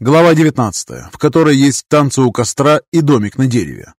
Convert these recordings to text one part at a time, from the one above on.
Глава 19, в которой есть танцы у костра и домик на дереве.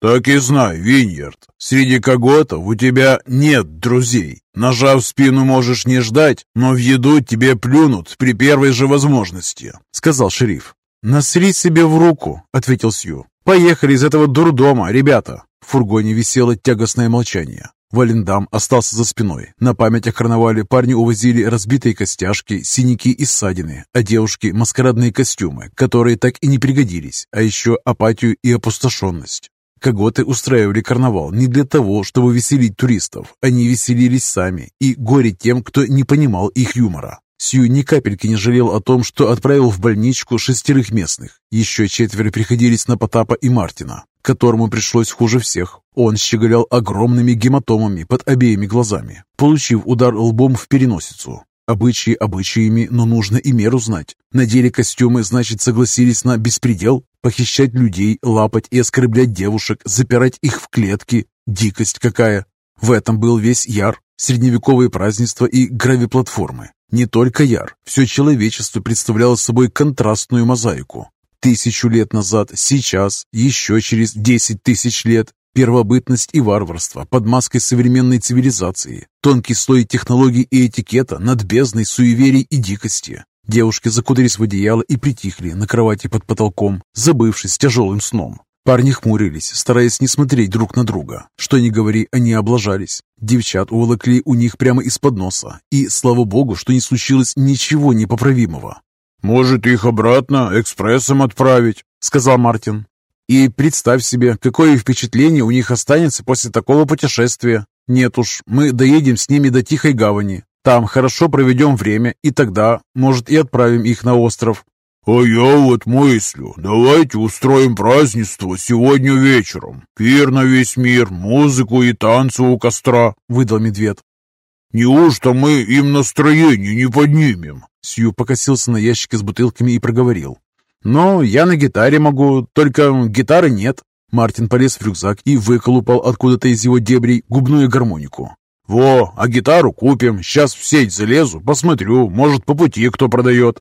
«Так и знай, Виньерд, среди коготов у тебя нет друзей. Ножа в спину можешь не ждать, но в еду тебе плюнут при первой же возможности», — сказал шериф. «Насри себе в руку», — ответил Сью. «Поехали из этого дурдома, ребята». В фургоне висело тягостное молчание. Валендам остался за спиной. На память о карнавале парни увозили разбитые костяшки, синяки и ссадины, а девушки – маскарадные костюмы, которые так и не пригодились, а еще апатию и опустошенность. Коготы устраивали карнавал не для того, чтобы веселить туристов. Они веселились сами, и горе тем, кто не понимал их юмора. Сью ни капельки не жалел о том, что отправил в больничку шестерых местных. Еще четверо приходились на Потапа и Мартина, которому пришлось хуже всех. Он щеголял огромными гематомами под обеими глазами, получив удар лбом в переносицу. Обычаи обычаями, но нужно и меру знать. Надели костюмы, значит, согласились на беспредел? Похищать людей, лапать и оскорблять девушек, запирать их в клетки? Дикость какая! В этом был весь Яр, средневековые празднества и гравиплатформы. Не только Яр, все человечество представляло собой контрастную мозаику. Тысячу лет назад, сейчас, еще через десять тысяч лет Первобытность и варварство под маской современной цивилизации, тонкий слой технологий и этикета над бездной суеверий и дикости. Девушки закутались в одеяло и притихли на кровати под потолком, забывшись тяжелым сном. Парни хмурились, стараясь не смотреть друг на друга. Что ни говори, они облажались. Девчат уволокли у них прямо из-под носа. И, слава богу, что не случилось ничего непоправимого. «Может, их обратно экспрессом отправить?» — сказал Мартин. И представь себе, какое впечатление у них останется после такого путешествия. Нет уж, мы доедем с ними до Тихой Гавани. Там хорошо проведем время, и тогда, может, и отправим их на остров. «А я вот мыслю, давайте устроим празднество сегодня вечером. Пир на весь мир, музыку и танцы у костра», — выдал медведь. «Неужто мы им настроение не поднимем?» Сью покосился на ящики с бутылками и проговорил. «Ну, я на гитаре могу, только гитары нет». Мартин полез в рюкзак и выколупал откуда-то из его дебрей губную гармонику. «Во, а гитару купим. Сейчас в сеть залезу, посмотрю, может, по пути кто продает».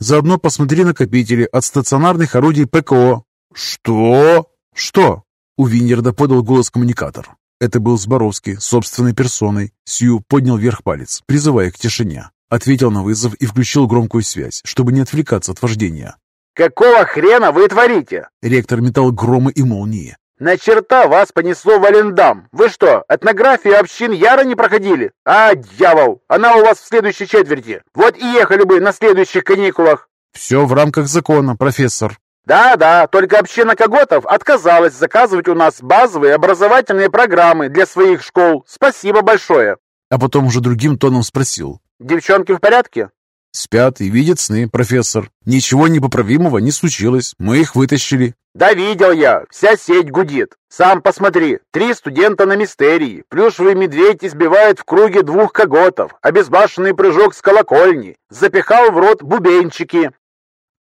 «Заодно посмотри накопители от стационарных орудий ПКО». «Что?» «Что?» У Виньерда подал голос коммуникатор. Это был Зборовский, собственной персоной. Сью поднял вверх палец, призывая к тишине. Ответил на вызов и включил громкую связь, чтобы не отвлекаться от вождения. «Какого хрена вы творите?» Ректор метал громы и молнии. «На черта вас понесло в Алендам! Вы что, этнографию общин Яра не проходили? А, дьявол! Она у вас в следующей четверти! Вот и ехали бы на следующих каникулах!» «Все в рамках закона, профессор!» «Да-да, только община Коготов отказалась заказывать у нас базовые образовательные программы для своих школ. Спасибо большое!» А потом уже другим тоном спросил. «Девчонки в порядке?» «Спят и видят сны, профессор. Ничего непоправимого не случилось. Мы их вытащили». «Да видел я. Вся сеть гудит. Сам посмотри. Три студента на мистерии. Плюшевый медведь избивает в круге двух коготов. Обезбашенный прыжок с колокольни. Запихал в рот бубенчики».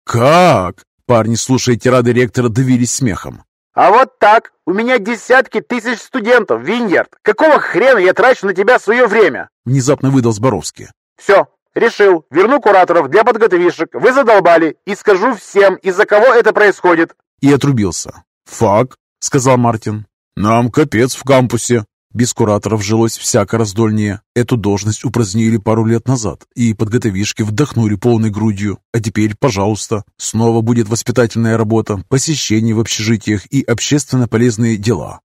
«Как?» Парни, слушая тирады ректора, давились смехом. «А вот так. У меня десятки тысяч студентов, Виньярд. Какого хрена я трачу на тебя свое время?» Внезапно выдал Зборовский. «Все, Решил, верну кураторов для подготовишек. Вы задолбали. И скажу всем, из-за кого это происходит. И отрубился. Фак, сказал Мартин. Нам капец в кампусе. Без кураторов жилось всяко раздольнее. Эту должность упразднили пару лет назад, и подготовишки вдохнули полной грудью. А теперь, пожалуйста, снова будет воспитательная работа, посещение в общежитиях и общественно полезные дела.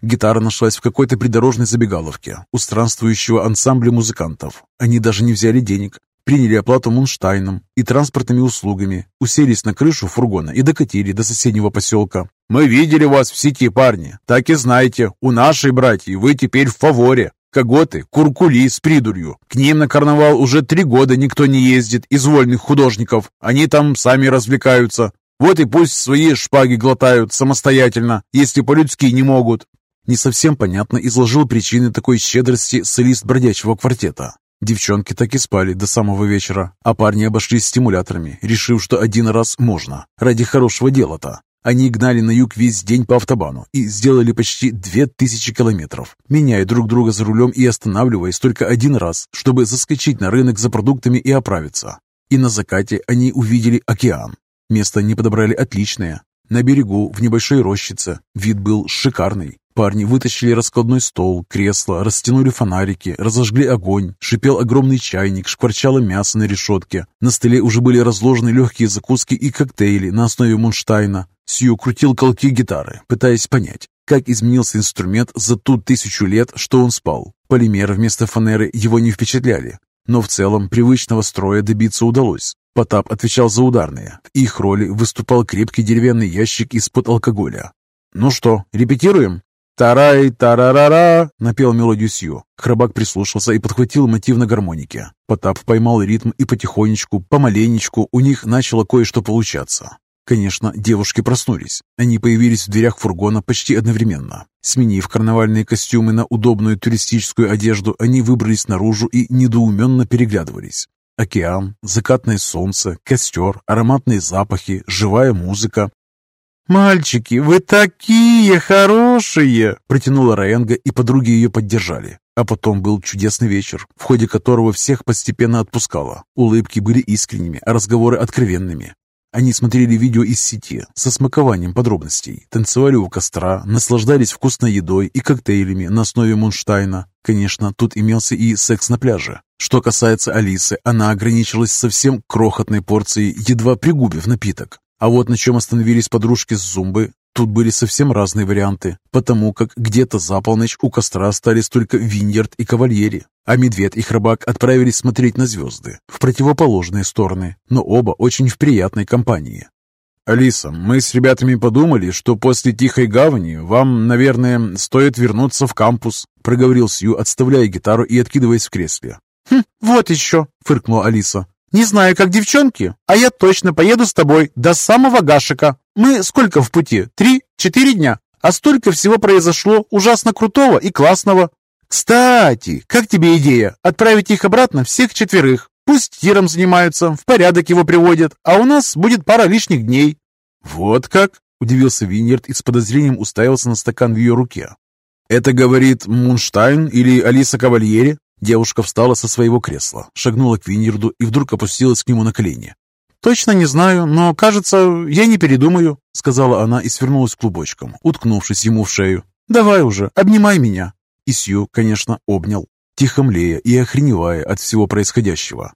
Гитара нашлась в какой-то придорожной забегаловке у странствующего ансамбля музыкантов. Они даже не взяли денег, приняли оплату Мунштайном и транспортными услугами, уселись на крышу фургона и докатили до соседнего поселка. «Мы видели вас в сети, парни. Так и знаете, у нашей братьи вы теперь в фаворе. Коготы, куркули с придурью. К ним на карнавал уже три года никто не ездит из вольных художников. Они там сами развлекаются. Вот и пусть свои шпаги глотают самостоятельно, если по-людски не могут. Не совсем понятно изложил причины такой щедрости солист бродячего квартета. Девчонки так и спали до самого вечера, а парни обошлись стимуляторами, решив, что один раз можно, ради хорошего дела-то. Они гнали на юг весь день по автобану и сделали почти две тысячи километров, меняя друг друга за рулем и останавливаясь только один раз, чтобы заскочить на рынок за продуктами и оправиться. И на закате они увидели океан. Место не подобрали отличное. На берегу, в небольшой рощице, вид был шикарный. Парни вытащили раскладной стол, кресло, растянули фонарики, разожгли огонь, шипел огромный чайник, шкварчало мясо на решетке. На столе уже были разложены легкие закуски и коктейли на основе Мунштайна. Сью крутил колки гитары, пытаясь понять, как изменился инструмент за ту тысячу лет, что он спал. Полимеры вместо фанеры его не впечатляли, но в целом привычного строя добиться удалось. Потап отвечал за ударные. В их роли выступал крепкий деревянный ящик из-под алкоголя. «Ну что, репетируем?» «Тарай, тарарара!» — напел мелодию Сью. Храбак прислушался и подхватил мотив на гармонике. Потап поймал ритм и потихонечку, помаленечку у них начало кое-что получаться. Конечно, девушки проснулись. Они появились в дверях фургона почти одновременно. Сменив карнавальные костюмы на удобную туристическую одежду, они выбрались наружу и недоуменно переглядывались. Океан, закатное солнце, костер, ароматные запахи, живая музыка. «Мальчики, вы такие хорошие!» Протянула Раенга, и подруги ее поддержали. А потом был чудесный вечер, в ходе которого всех постепенно отпускало. Улыбки были искренними, а разговоры откровенными. Они смотрели видео из сети со смакованием подробностей, танцевали у костра, наслаждались вкусной едой и коктейлями на основе Мунштайна. Конечно, тут имелся и секс на пляже. Что касается Алисы, она ограничилась совсем крохотной порцией, едва пригубив напиток. А вот на чем остановились подружки с Зумбы, тут были совсем разные варианты, потому как где-то за полночь у костра остались только Виньерд и Кавальери, а Медведь и Храбак отправились смотреть на звезды в противоположные стороны, но оба очень в приятной компании. «Алиса, мы с ребятами подумали, что после Тихой Гавани вам, наверное, стоит вернуться в кампус», проговорил Сью, отставляя гитару и откидываясь в кресле. «Хм, вот еще!» — фыркнула Алиса. «Не знаю, как девчонки, а я точно поеду с тобой до самого Гашика. Мы сколько в пути? Три-четыре дня. А столько всего произошло ужасно крутого и классного. Кстати, как тебе идея отправить их обратно всех четверых? Пусть тиром занимаются, в порядок его приводят, а у нас будет пара лишних дней». «Вот как?» — удивился Виньерд и с подозрением уставился на стакан в ее руке. «Это говорит Мунштайн или Алиса Кавальери?» Девушка встала со своего кресла, шагнула к Виньерду и вдруг опустилась к нему на колени. «Точно не знаю, но, кажется, я не передумаю», — сказала она и свернулась клубочком, уткнувшись ему в шею. «Давай уже, обнимай меня». И Сью, конечно, обнял, тихо млея и охреневая от всего происходящего.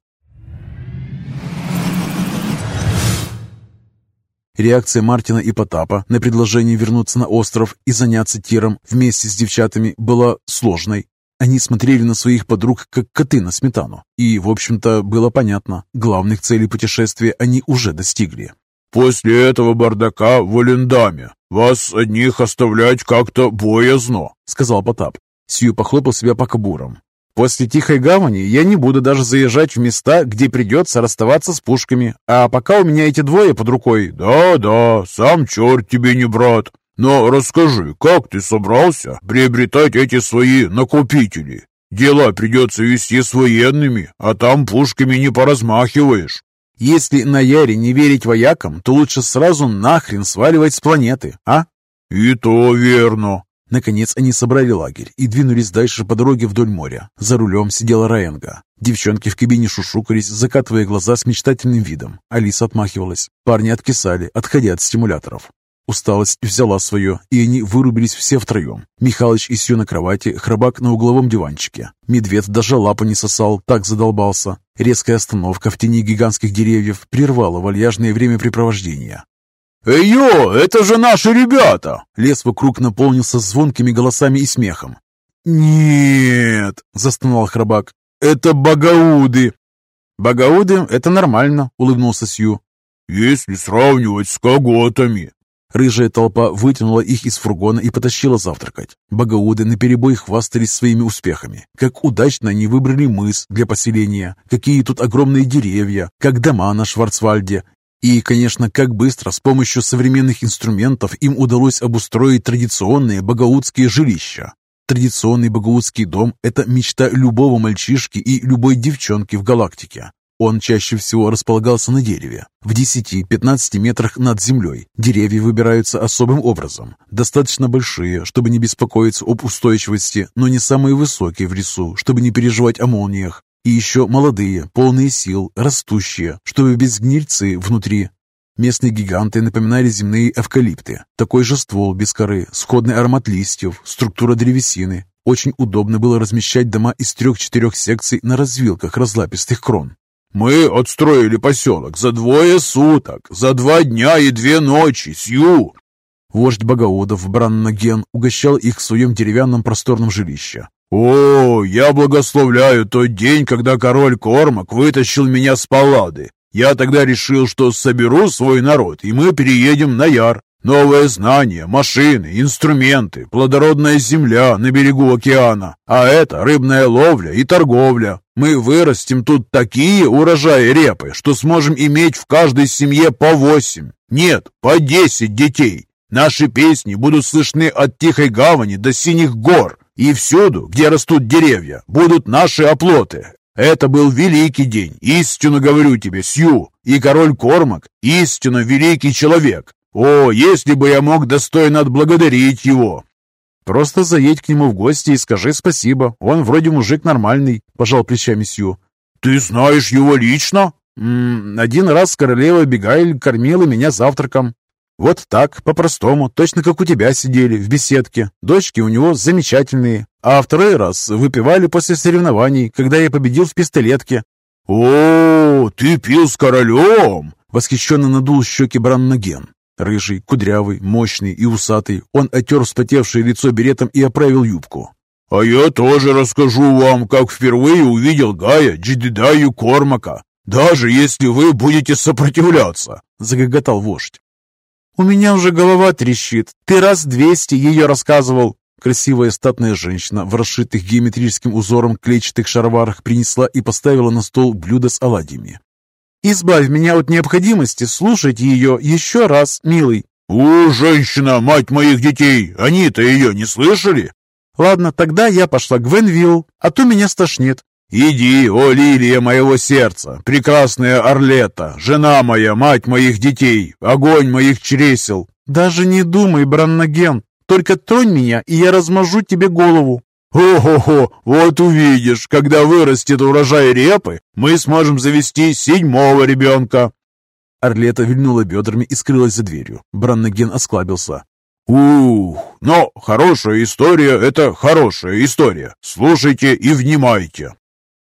Реакция Мартина и Потапа на предложение вернуться на остров и заняться тиром вместе с девчатами была сложной. Они смотрели на своих подруг, как коты на сметану. И, в общем-то, было понятно, главных целей путешествия они уже достигли. «После этого бардака в Олендаме вас одних оставлять как-то боязно», — сказал Потап. Сью похлопал себя по кобурам. «После Тихой Гавани я не буду даже заезжать в места, где придется расставаться с пушками. А пока у меня эти двое под рукой...» «Да-да, сам черт тебе не брат. Но расскажи, как ты собрался приобретать эти свои накопители? Дела придется вести с военными, а там пушками не поразмахиваешь. Если на Яре не верить воякам, то лучше сразу нахрен сваливать с планеты, а? И то верно. Наконец они собрали лагерь и двинулись дальше по дороге вдоль моря. За рулем сидела Раенга. Девчонки в кабине шушукались, закатывая глаза с мечтательным видом. Алиса отмахивалась. Парни откисали, отходя от стимуляторов. Усталость взяла свое, и они вырубились все втроем. Михалыч и Сью на кровати, Храбак на угловом диванчике. Медведь даже лапу не сосал, так задолбался. Резкая остановка в тени гигантских деревьев прервала вальяжное времяпрепровождение. «Эй, йо, это же наши ребята!» Лес вокруг наполнился звонкими голосами и смехом. «Нет!» — застонал Храбак. «Это багауды!» «Багауды — это нормально», — улыбнулся Сью. «Если сравнивать с коготами», Рыжая толпа вытянула их из фургона и потащила завтракать. Багауды наперебой хвастались своими успехами. Как удачно они выбрали мыс для поселения, какие тут огромные деревья, как дома на Шварцвальде. И, конечно, как быстро с помощью современных инструментов им удалось обустроить традиционные багаудские жилища. Традиционный багаудский дом – это мечта любого мальчишки и любой девчонки в галактике. Он чаще всего располагался на дереве, в 10-15 метрах над землей. Деревья выбираются особым образом. Достаточно большие, чтобы не беспокоиться об устойчивости, но не самые высокие в лесу, чтобы не переживать о молниях. И еще молодые, полные сил, растущие, чтобы без гнильцы внутри. Местные гиганты напоминали земные эвкалипты. Такой же ствол без коры, сходный аромат листьев, структура древесины. Очень удобно было размещать дома из трех-четырех секций на развилках разлапистых крон. «Мы отстроили поселок за двое суток, за два дня и две ночи, Сью!» Вождь Багаудов Браннаген угощал их в своем деревянном просторном жилище. «О, я благословляю тот день, когда король Кормак вытащил меня с палады. Я тогда решил, что соберу свой народ, и мы переедем на Яр. Новое знание, машины, инструменты, плодородная земля на берегу океана. А это рыбная ловля и торговля. Мы вырастим тут такие урожаи репы, что сможем иметь в каждой семье по восемь, нет, по десять детей. Наши песни будут слышны от Тихой Гавани до Синих гор, и всюду, где растут деревья, будут наши оплоты. Это был великий день, истинно говорю тебе, Сью, и король Кормак, истинно великий человек. О, если бы я мог достойно отблагодарить его!» «Просто заедь к нему в гости и скажи спасибо. Он вроде мужик нормальный», – пожал плечами Сью. «Ты знаешь его лично?» М -м, «Один раз королева Бегайль кормила меня завтраком. Вот так, по-простому, точно как у тебя сидели в беседке. Дочки у него замечательные. А второй раз выпивали после соревнований, когда я победил в пистолетке». «О, ты пил с королем?» Восхищенно надул щеки Браннаген. Рыжий, кудрявый, мощный и усатый, он отер вспотевшее лицо беретом и оправил юбку. «А я тоже расскажу вам, как впервые увидел Гая Джидидаю Кормака, даже если вы будете сопротивляться», — загоготал вождь. «У меня уже голова трещит. Ты раз двести ее рассказывал». Красивая статная женщина в расшитых геометрическим узором клетчатых шароварах принесла и поставила на стол блюдо с оладьями. Избавь меня от необходимости слушать ее еще раз, милый. «О, женщина, мать моих детей! Они-то ее не слышали?» «Ладно, тогда я пошла к Венвилл, а то меня стошнит». «Иди, о лилия моего сердца, прекрасная Орлета, жена моя, мать моих детей, огонь моих чресел!» «Даже не думай, Браннаген, только тронь меня, и я размажу тебе голову». «Хо-хо-хо, вот увидишь, когда вырастет урожай репы, мы сможем завести седьмого ребенка!» Орлета вильнула бедрами и скрылась за дверью. Браннаген осклабился. «Ух, но хорошая история — это хорошая история. Слушайте и внимайте!»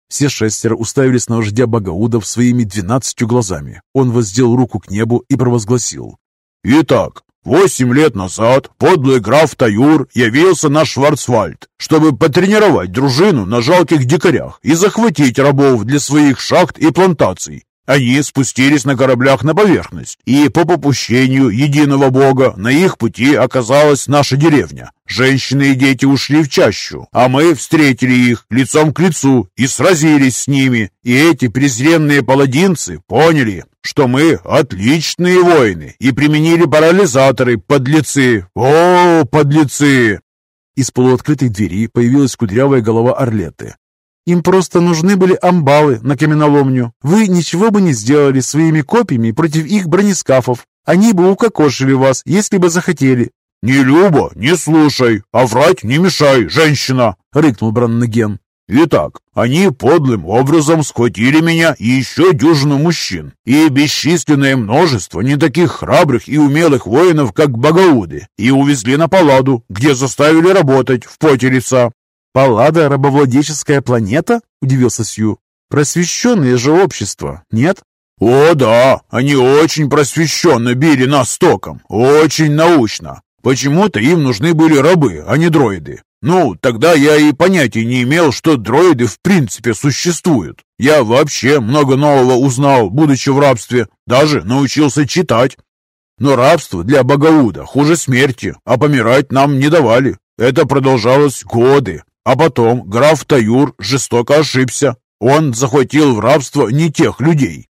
Все шестеро уставились на вождя Багаудов своими двенадцатью глазами. Он воздел руку к небу и провозгласил. «Итак, Восемь лет назад подлый граф Таюр явился на Шварцвальд, чтобы потренировать дружину на жалких дикарях и захватить рабов для своих шахт и плантаций. Они спустились на кораблях на поверхность, и по попущению единого бога на их пути оказалась наша деревня. Женщины и дети ушли в чащу, а мы встретили их лицом к лицу и сразились с ними, и эти презренные паладинцы поняли, что мы отличные воины и применили парализаторы, подлецы. О, подлецы!» Из полуоткрытой двери появилась кудрявая голова Орлеты. Им просто нужны были амбалы на каменоломню. Вы ничего бы не сделали своими копьями против их бронескафов. Они бы укокошили вас, если бы захотели». «Не Люба, не слушай, а врать не мешай, женщина!» — рыкнул Браннаген. Итак, они подлым образом схватили меня и еще дюжину мужчин, и бесчисленное множество не таких храбрых и умелых воинов, как Багауды, и увезли на Палладу, где заставили работать в поте лица. «Паллада — рабовладельческая планета?» — удивился Сью. «Просвещенное же общество, нет?» «О, да, они очень просвещенно били нас током, очень научно. Почему-то им нужны были рабы, а не дроиды. Ну, тогда я и понятия не имел, что дроиды в принципе существуют. Я вообще много нового узнал, будучи в рабстве, даже научился читать. Но рабство для Багауда хуже смерти, а помирать нам не давали. Это продолжалось годы, а потом граф Таюр жестоко ошибся. Он захватил в рабство не тех людей.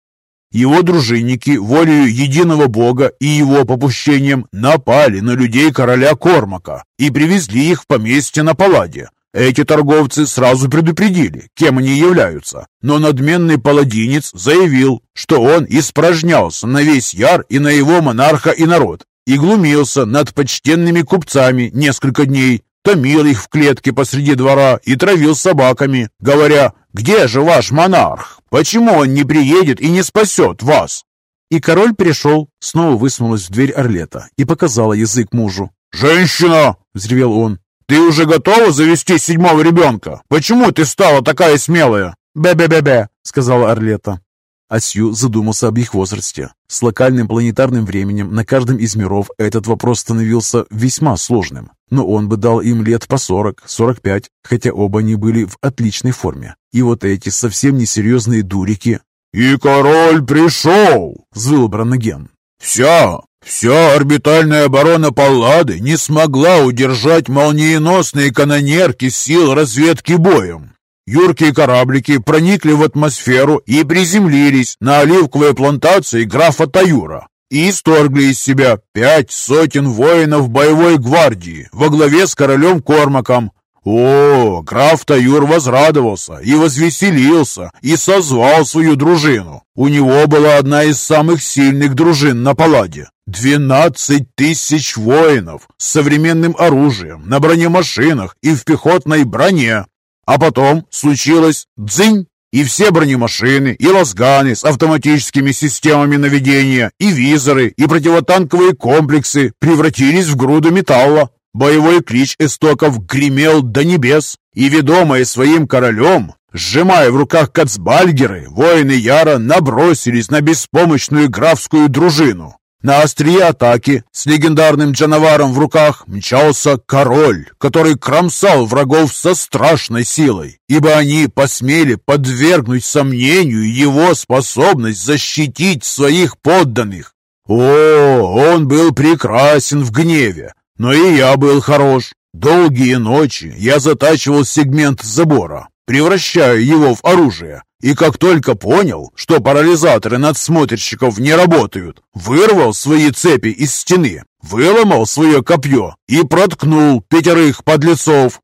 Его дружинники волею единого бога и его попущением напали на людей короля Кормака и привезли их в поместье на Палладе. Эти торговцы сразу предупредили, кем они являются, но надменный паладинец заявил, что он испражнялся на весь яр и на его монарха и народ, и глумился над почтенными купцами несколько дней, томил их в клетке посреди двора и травил собаками, говоря, «Где же ваш монарх? Почему он не приедет и не спасет вас?» И король пришел, снова высунулась в дверь Орлета и показала язык мужу. «Женщина!» — взревел он. «Ты уже готова завести седьмого ребенка? Почему ты стала такая смелая?» «Бе-бе-бе-бе», — сказала Орлета. А Сью задумался об их возрасте. С локальным планетарным временем на каждом из миров этот вопрос становился весьма сложным. Но он бы дал им лет по 40-45, хотя оба они были в отличной форме. И вот эти совсем несерьезные дурики... «И король пришел!» — взвыл Браноген. «Вся, вся орбитальная оборона Паллады не смогла удержать молниеносные канонерки сил разведки боем. Юркие кораблики проникли в атмосферу и приземлились на оливковой плантации графа Таюра и исторгли из себя пять сотен воинов боевой гвардии во главе с королем Кормаком. О, граф Таюр возрадовался и возвеселился и созвал свою дружину. У него была одна из самых сильных дружин на Палладе. Двенадцать тысяч воинов с современным оружием, на бронемашинах и в пехотной броне. А потом случилось дзынь, и все бронемашины, и лазганы с автоматическими системами наведения, и визоры, и противотанковые комплексы превратились в груду металла. Боевой клич эстоков гремел до небес, и, ведомые своим королем, сжимая в руках кацбальгеры, воины Яра набросились на беспомощную графскую дружину. На острие атаки с легендарным Джанаваром в руках мчался король, который кромсал врагов со страшной силой, ибо они посмели подвергнуть сомнению его способность защитить своих подданных. О, он был прекрасен в гневе, но и я был хорош. Долгие ночи я затачивал сегмент забора, превращая его в оружие, и как только понял, что парализаторы надсмотрщиков не работают, вырвал свои цепи из стены, выломал свое копье и проткнул пятерых подлецов.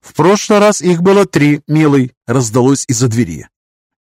«В прошлый раз их было три, милый», — раздалось из-за двери.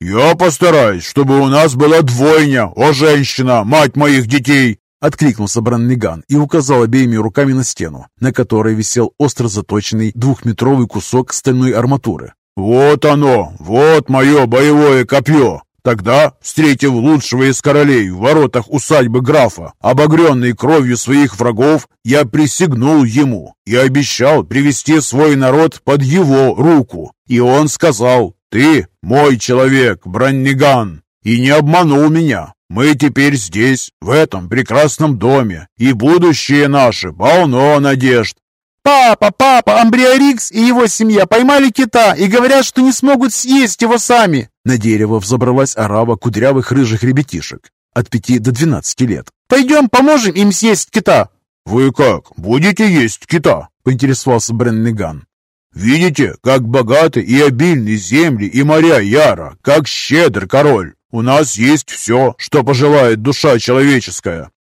«Я постараюсь, чтобы у нас была двойня, о женщина, мать моих детей!» Откликнулся Бранниган и указал обеими руками на стену, на которой висел остро заточенный двухметровый кусок стальной арматуры. «Вот оно! Вот мое боевое копье!» Тогда, встретив лучшего из королей в воротах усадьбы графа, обогренный кровью своих врагов, я присягнул ему и обещал привести свой народ под его руку. И он сказал, «Ты мой человек, Бранниган!» И не обманул меня. Мы теперь здесь, в этом прекрасном доме, и будущее наше полно надежд. «Папа, папа, Амбриорикс и его семья поймали кита и говорят, что не смогут съесть его сами!» На дерево взобралась арава кудрявых рыжих ребятишек от пяти до двенадцати лет. «Пойдем поможем им съесть кита!» «Вы как, будете есть кита?» — поинтересовался Бренниган. «Видите, как богаты и обильны земли и моря Яра, как щедр король. У нас есть все, что пожелает душа человеческая».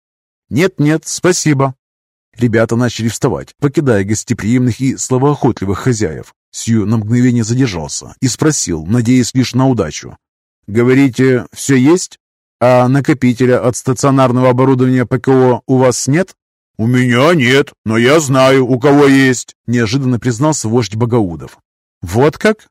«Нет-нет, спасибо», Ребята начали вставать, покидая гостеприимных и словоохотливых хозяев. Сью на мгновение задержался и спросил, надеясь лишь на удачу. «Говорите, все есть? А накопителя от стационарного оборудования ПКО у вас нет?» «У меня нет, но я знаю, у кого есть», — неожиданно признался вождь Богаудов. «Вот как?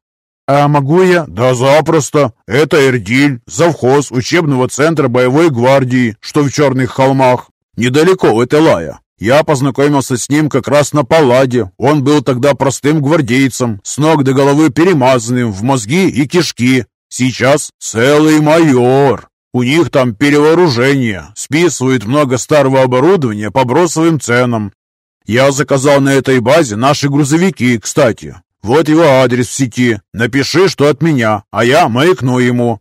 А могу я...» «Да запросто. Это Эрдиль, завхоз учебного центра боевой гвардии, что в Черных холмах. Недалеко от Элая. Я познакомился с ним как раз на Палладе. Он был тогда простым гвардейцем, с ног до головы перемазанным в мозги и кишки. Сейчас целый майор. У них там перевооружение, списывают много старого оборудования по бросовым ценам. Я заказал на этой базе наши грузовики, кстати. Вот его адрес в сети. Напиши, что от меня, а я маякну ему».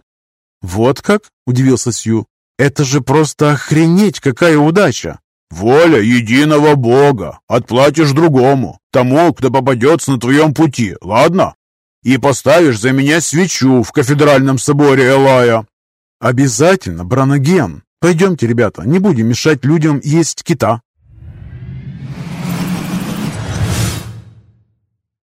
«Вот как?» – удивился Сью. «Это же просто охренеть, какая удача! «Воля единого Бога! Отплатишь другому, тому, кто попадется на твоем пути, ладно? И поставишь за меня свечу в кафедральном соборе Элая!» «Обязательно, Браноген! Пойдемте, ребята, не будем мешать людям есть кита!»